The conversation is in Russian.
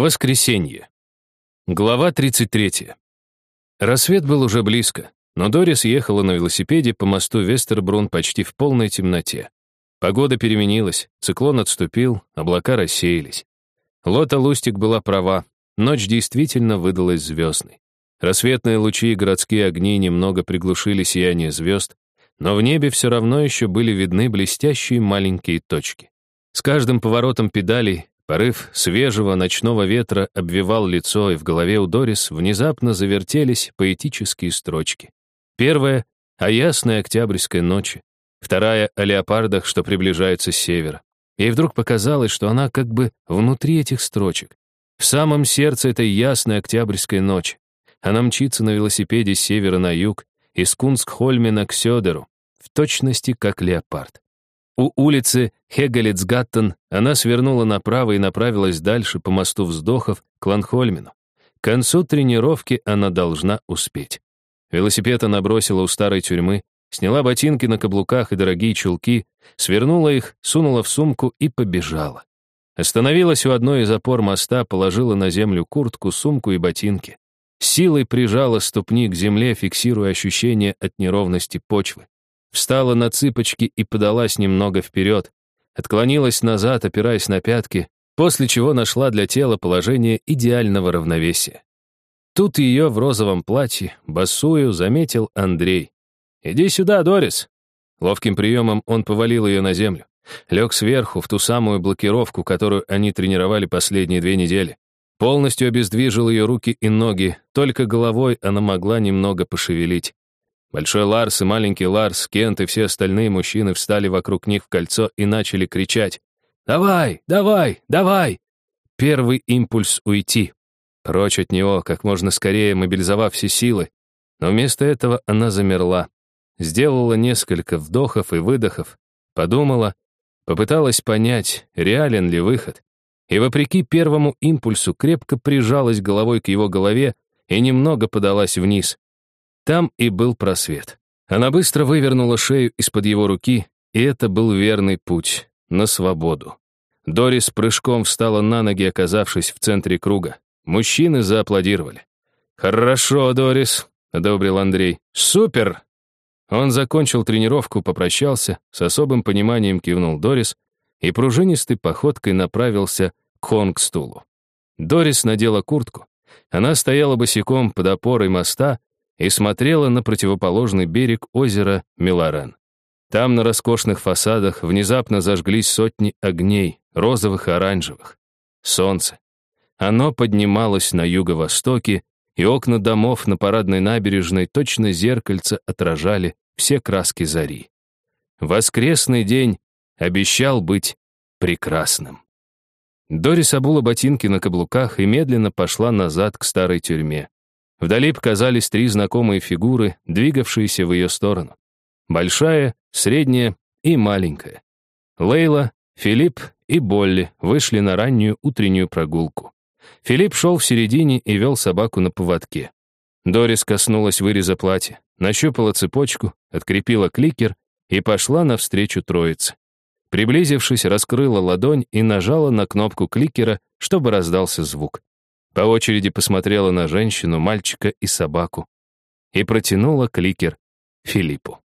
воскресенье. Глава 33. Рассвет был уже близко, но Дорис ехала на велосипеде по мосту Вестербрун почти в полной темноте. Погода переменилась, циклон отступил, облака рассеялись. Лота Лустик была права, ночь действительно выдалась звездной. Рассветные лучи и городские огни немного приглушили сияние звезд, но в небе все равно еще были видны блестящие маленькие точки. С каждым поворотом педалей Порыв свежего ночного ветра обвивал лицо, и в голове у Дорис внезапно завертелись поэтические строчки. Первая — о ясной октябрьской ночи. Вторая — о леопардах, что приближаются с севера. Ей вдруг показалось, что она как бы внутри этих строчек. В самом сердце этой ясной октябрьской ночи. Она мчится на велосипеде с севера на юг, из Кунскхольмена к Сёдеру, в точности как леопард. У улицы Хегалецгаттен она свернула направо и направилась дальше по мосту вздохов к Ланхольмену. К концу тренировки она должна успеть. Велосипед она бросила у старой тюрьмы, сняла ботинки на каблуках и дорогие чулки, свернула их, сунула в сумку и побежала. Остановилась у одной из опор моста, положила на землю куртку, сумку и ботинки. Силой прижала ступни к земле, фиксируя ощущение от неровности почвы встала на цыпочки и подалась немного вперед, отклонилась назад, опираясь на пятки, после чего нашла для тела положение идеального равновесия. Тут ее в розовом платье, босую, заметил Андрей. «Иди сюда, Дорис!» Ловким приемом он повалил ее на землю. Лег сверху, в ту самую блокировку, которую они тренировали последние две недели. Полностью обездвижил ее руки и ноги, только головой она могла немного пошевелить. Большой Ларс и маленький Ларс, Кент и все остальные мужчины встали вокруг них в кольцо и начали кричать. «Давай, давай, давай!» Первый импульс — уйти. Прочь от него, как можно скорее мобилизовав все силы. Но вместо этого она замерла. Сделала несколько вдохов и выдохов. Подумала, попыталась понять, реален ли выход. И вопреки первому импульсу крепко прижалась головой к его голове и немного подалась вниз. Там и был просвет. Она быстро вывернула шею из-под его руки, и это был верный путь на свободу. Дорис прыжком встала на ноги, оказавшись в центре круга. Мужчины зааплодировали. «Хорошо, Дорис», — одобрил Андрей. «Супер!» Он закончил тренировку, попрощался, с особым пониманием кивнул Дорис и пружинистой походкой направился к Хонгстулу. Дорис надела куртку. Она стояла босиком под опорой моста и смотрела на противоположный берег озера Миларен. Там на роскошных фасадах внезапно зажглись сотни огней, розовых и оранжевых. Солнце. Оно поднималось на юго-востоке, и окна домов на парадной набережной точно зеркальце отражали все краски зари. Воскресный день обещал быть прекрасным. Дорис обула ботинки на каблуках и медленно пошла назад к старой тюрьме. Вдали показались три знакомые фигуры, двигавшиеся в ее сторону. Большая, средняя и маленькая. Лейла, Филипп и Болли вышли на раннюю утреннюю прогулку. Филипп шел в середине и вел собаку на поводке. Дорис коснулась выреза платья, нащупала цепочку, открепила кликер и пошла навстречу троице. Приблизившись, раскрыла ладонь и нажала на кнопку кликера, чтобы раздался звук. По очереди посмотрела на женщину, мальчика и собаку и протянула кликер Филиппу.